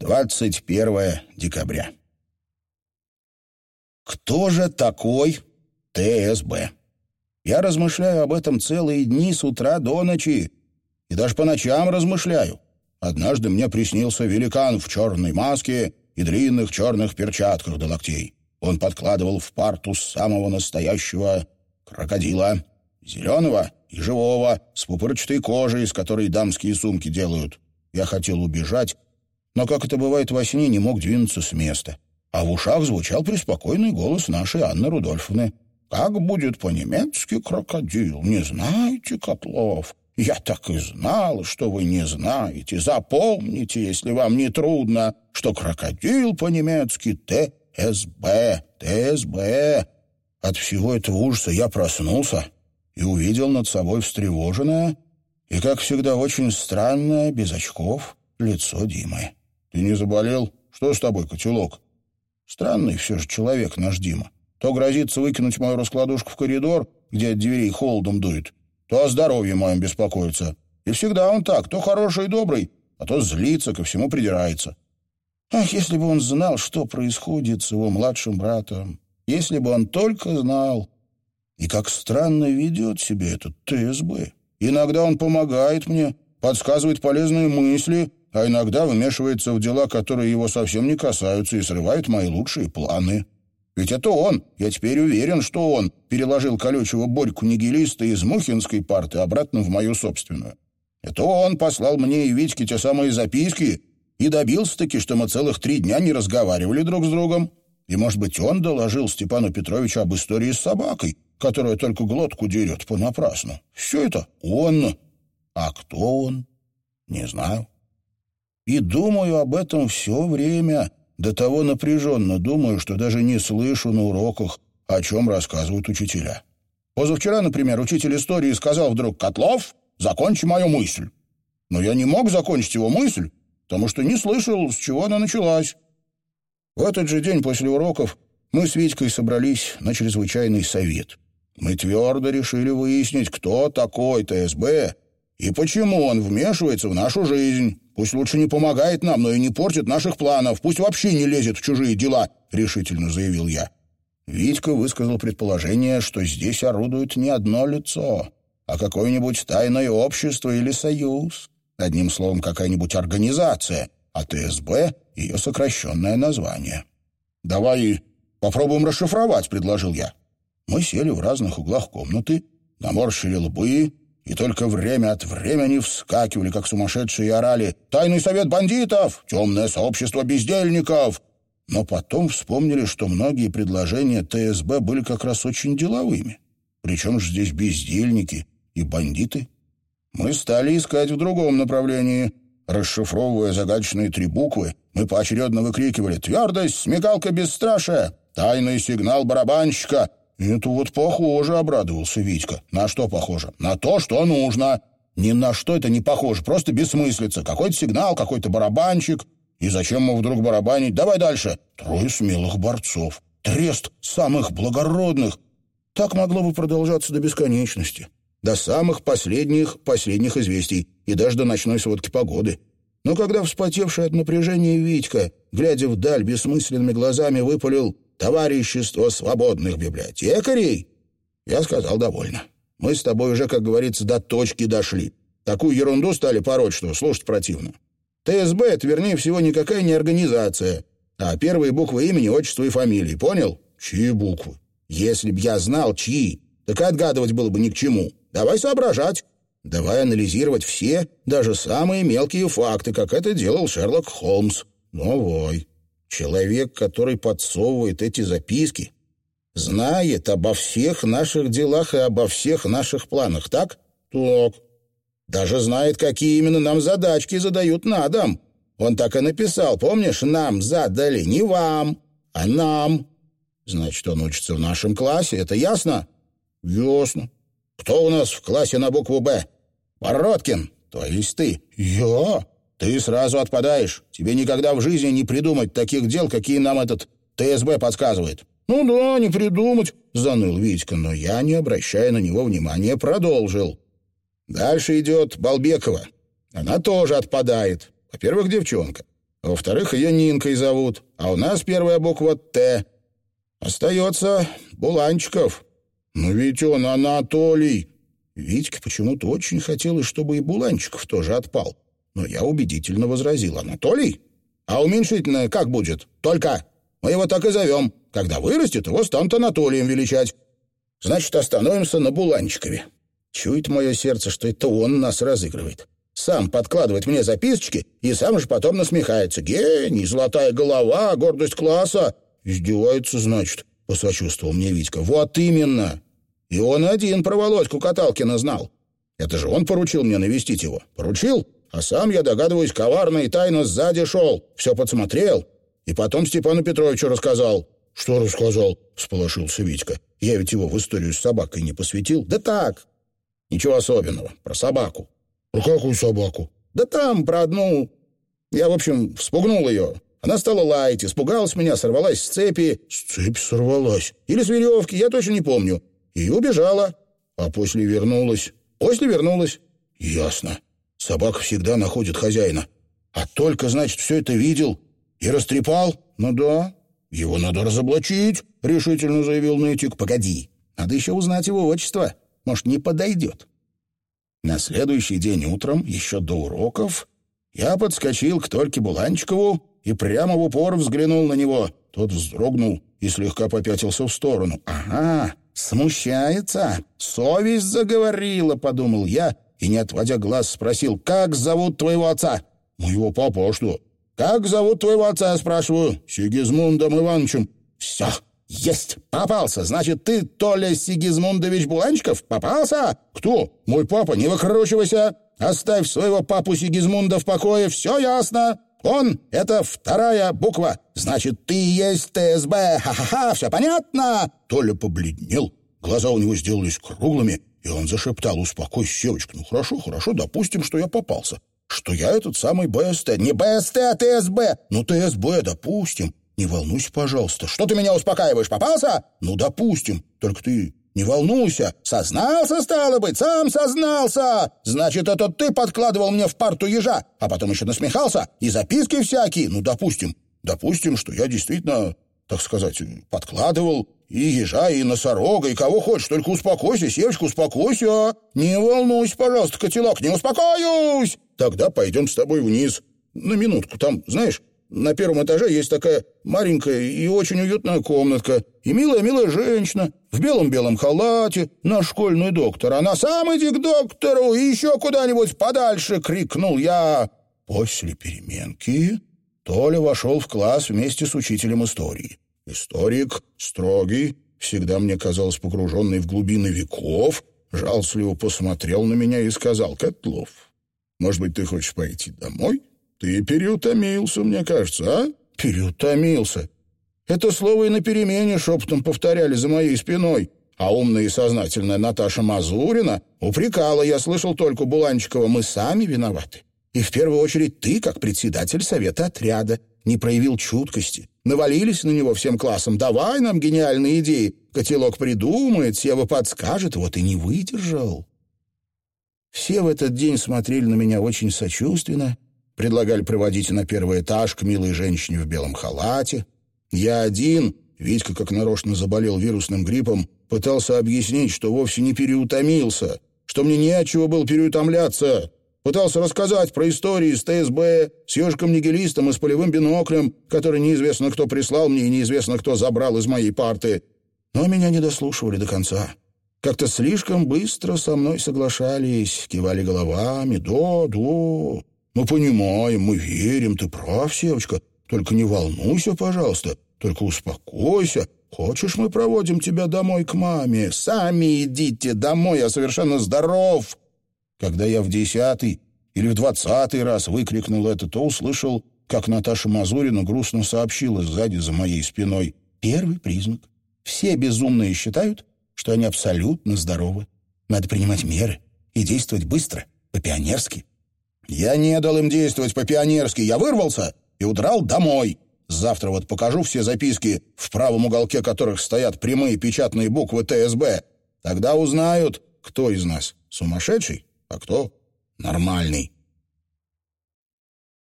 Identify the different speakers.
Speaker 1: 21 декабря. Кто же такой ТСБ? Я размышляю об этом целые дни с утра до ночи, и даже по ночам размышляю. Однажды мне приснился великан в черной маске и длинных черных перчатках до локтей. Он подкладывал в парту самого настоящего крокодила, зеленого и живого, с пупырчатой кожей, из которой дамские сумки делают. Я хотел убежать, но, как это бывает во сне, не мог двинуться с места. А в ушах звучал преспокойный голос нашей Анны Рудольфовны. «Как будет по-немецки крокодил? Не знаете, Котлов? Я так и знал, что вы не знаете. Запомните, если вам не трудно, что крокодил по-немецки ТСБ, ТСБ. От всего этого ужаса я проснулся и увидел над собой встревоженное и, как всегда, очень странное, без очков, лицо Димы. «Ты не заболел? Что с тобой, котелок?» Странный все же человек наш Дима. То грозится выкинуть мою раскладушку в коридор, где от дверей холодом дует, то о здоровье моем беспокоится. И всегда он так, то хороший и добрый, а то злится, ко всему придирается. Ах, если бы он знал, что происходит с его младшим братом, если бы он только знал. И как странно ведет себя этот ТСБ. Иногда он помогает мне, подсказывает полезные мысли, а иногда вмешивается в дела, которые его совсем не касаются, и срывает мои лучшие планы. Ведь это он, я теперь уверен, что он переложил колючего Борьку-нигилиста из Мухинской парты обратно в мою собственную. Это он послал мне и Витьке те самые записки и добился-таки, что мы целых три дня не разговаривали друг с другом. И, может быть, он доложил Степану Петровичу об истории с собакой, которая только глотку дерет понапрасну. Все это он. А кто он? Не знаю. И думаю об этом все время, до того напряженно думаю, что даже не слышу на уроках, о чем рассказывают учителя. Позавчера, например, учитель истории сказал вдруг «Котлов, закончи мою мысль». Но я не мог закончить его мысль, потому что не слышал, с чего она началась. В этот же день после уроков мы с Витькой собрались на чрезвычайный совет. Мы твердо решили выяснить, кто такой ТСБ и почему он вмешивается в нашу жизнь. Пусть лучше не помогает нам, но и не портит наших планов. Пусть вообще не лезет в чужие дела», — решительно заявил я. Витька высказал предположение, что здесь орудует не одно лицо, а какое-нибудь тайное общество или союз. Одним словом, какая-нибудь организация, а ТСБ — ее сокращенное название. «Давай попробуем расшифровать», — предложил я. Мы сели в разных углах комнаты, наморщили лбы и только время от времени вскакивали, как сумасшедшие, и орали «Тайный совет бандитов! Темное сообщество бездельников!» Но потом вспомнили, что многие предложения ТСБ были как раз очень деловыми. Причем же здесь бездельники и бандиты? Мы стали искать в другом направлении. Расшифровывая загадочные три буквы, мы поочередно выкрикивали «Твердость! Смекалка бесстрашия! Тайный сигнал барабанщика! «Это вот похоже», — обрадовался Витька. «На что похоже?» «На то, что нужно». «Ни на что это не похоже, просто бессмыслица. Какой-то сигнал, какой-то барабанчик. И зачем мы вдруг барабанить? Давай дальше». «Трое смелых борцов. Трест самых благородных». Так могло бы продолжаться до бесконечности. До самых последних, последних известий. И даже до ночной сводки погоды. Но когда вспотевший от напряжения Витька, глядя вдаль бессмысленными глазами, выпалил товарищество свободных библиотекарей, я сказал довольно. Мы с тобой уже, как говорится, до точки дошли. Такую ерунду стали пороть, что слушать противно. ТСБ — это, вернее всего, никакая не организация, а первые буквы имени, отчества и фамилии. Понял? Чьи буквы? Если б я знал, чьи, так и отгадывать было бы ни к чему. Давай соображать. Давай анализировать все, даже самые мелкие факты, как это делал Шерлок Холмс. Новой. Человек, который подсовывает эти записки, знает обо всех наших делах и обо всех наших планах, так? Так. Даже знает, какие именно нам задачки задают на дом. Он так и написал, помнишь, нам задали, не вам, а нам. Значит, он учится в нашем классе, это ясно? Ясно. Кто у нас в классе на букву «Б»? Бородкин, то есть ты. Я? Ты сразу отпадаешь. Тебе никогда в жизни не придумать таких дел, какие нам этот ТСБ подсказывает». «Ну да, не придумать», — заныл Витька, но я, не обращая на него внимания, продолжил. Дальше идет Балбекова. Она тоже отпадает. Во-первых, девчонка. Во-вторых, ее Нинкой зовут, а у нас первая буква «Т». Остается Буланчиков. Но ведь он Анатолий. Витьке почему-то очень хотелось, чтобы и Буланчиков тоже отпал. Но я убедительно возразил. «Анатолий? А уменьшительное как будет? Только. Мы его так и зовем. Когда вырастет, его станут Анатолием величать. Значит, остановимся на Буланчикове. Чует мое сердце, что это он нас разыгрывает. Сам подкладывает мне записочки и сам же потом насмехается. Гений, золотая голова, гордость класса. Издевается, значит, посочувствовал мне Витька. Вот именно. И он один про Володьку Каталкина знал. Это же он поручил мне навестить его. Поручил, а сам, я догадываюсь, коварно и тайно сзади шел. Все подсмотрел. И потом Степану Петровичу рассказал. «Что рассказал?» — сполошился Витька. «Я ведь его в историю с собакой не посвятил». «Да так, Ничего особенного. Про собаку.
Speaker 2: Про какую собаку?
Speaker 1: Да там, про одну. Я, в общем, вспугнул ее. Она стала лаять, испугалась меня, сорвалась с цепи.
Speaker 2: С цепи сорвалась?
Speaker 1: Или с веревки, я точно не помню. И убежала. А после вернулась. После вернулась.
Speaker 2: Ясно. Собака всегда находит хозяина. А только, значит, все это видел и растрепал?
Speaker 1: Ну да.
Speaker 2: Его надо разоблачить, решительно заявил Нытик.
Speaker 1: Погоди, надо еще узнать его отчество. Может, не подойдет. На следующий день утром, еще до уроков, я подскочил к Тольке Буланчикову и прямо в упор взглянул на него. Тот вздрогнул и слегка попятился в сторону. «Ага, смущается. Совесть заговорила», — подумал я, и, не отводя глаз, спросил, «Как зовут твоего отца?»
Speaker 2: «Моего папу, а что?»
Speaker 1: «Как зовут твоего отца?» — спрашиваю.
Speaker 2: «Сигизмундом Ивановичем».
Speaker 1: «Все, «Есть! Попался! Значит, ты Толя Сигизмундович Буланчиков? Попался? Кто? Мой папа? Не выкручивайся! Оставь своего папу Сигизмунда в покое, все ясно! Он — это вторая буква. Значит, ты есть ТСБ. Ха-ха-ха, все понятно?»
Speaker 2: Толя побледнел, глаза у него сделались круглыми, и он зашептал, «Успокойся, девочка, ну хорошо, хорошо, допустим, что я попался, что я этот самый БСТ, не БСТ, а ТСБ, ну ТСБ, допустим, не волнуйся, пожалуйста.
Speaker 1: Что ты меня успокаиваешь? Попался?
Speaker 2: Ну, допустим. Только ты не волнуйся.
Speaker 1: Сознался, стало быть, сам сознался. Значит, это ты подкладывал мне в парту ежа, а потом еще насмехался. И записки всякие.
Speaker 2: Ну, допустим. Допустим, что я действительно, так сказать, подкладывал и ежа, и носорога, и кого хочешь. Только успокойся, Севочка, успокойся.
Speaker 1: Не волнуйся, пожалуйста, котелок, не успокоюсь.
Speaker 2: Тогда пойдем с тобой вниз. На минутку. Там, знаешь, на первом этаже есть такая маленькая и очень уютная комнатка. И милая-милая женщина в белом-белом халате, наш школьный доктор. Она сам иди к доктору и еще куда-нибудь подальше!» — крикнул я. После переменки Толя вошел в класс вместе с учителем истории. Историк, строгий, всегда мне казалось погруженный в глубины веков, жалостливо посмотрел на меня и сказал, «Котлов, может быть, ты хочешь пойти домой?» Ты переутомился, мне кажется, а?
Speaker 1: Переутомился. Это слово и на перемене шепотом повторяли за моей спиной. А умная и сознательная Наташа Мазурина упрекала, я слышал только Буланчикова, мы сами виноваты. И в первую очередь ты, как председатель совета отряда, не проявил чуткости. Навалились на него всем классом. Давай нам гениальные идеи. Котелок придумает, Сева подскажет. Вот и не выдержал. Все в этот день смотрели на меня очень сочувственно Предлагали проводить на первый этаж к милой женщине в белом халате. Я один, Витька как нарочно заболел вирусным гриппом, пытался объяснить, что вовсе не переутомился, что мне не от чего было переутомляться. Пытался рассказать про истории с ТСБ, с ежиком-нигилистом и с полевым биноклем, который неизвестно кто прислал мне и неизвестно кто забрал из моей парты. Но меня не дослушивали до конца. Как-то слишком быстро со мной соглашались, кивали головами «да, да». Мы понимаем, мы верим, ты прав, Севочка. Только не волнуйся, пожалуйста, только успокойся. Хочешь, мы проводим тебя домой к маме? Сами идите домой, я совершенно здоров. Когда я в десятый или в двадцатый раз выкрикнул это, то услышал, как Наташа Мазурина грустно сообщила сзади за моей спиной. Первый признак. Все безумные считают, что они абсолютно здоровы. Надо принимать меры и действовать быстро, по-пионерски. Я не дал им действовать по-пионерски. Я вырвался и удрал домой. Завтра вот покажу все записки, в правом уголке которых стоят прямые печатные буквы ТСБ. Тогда узнают, кто из нас сумасшедший, а кто нормальный.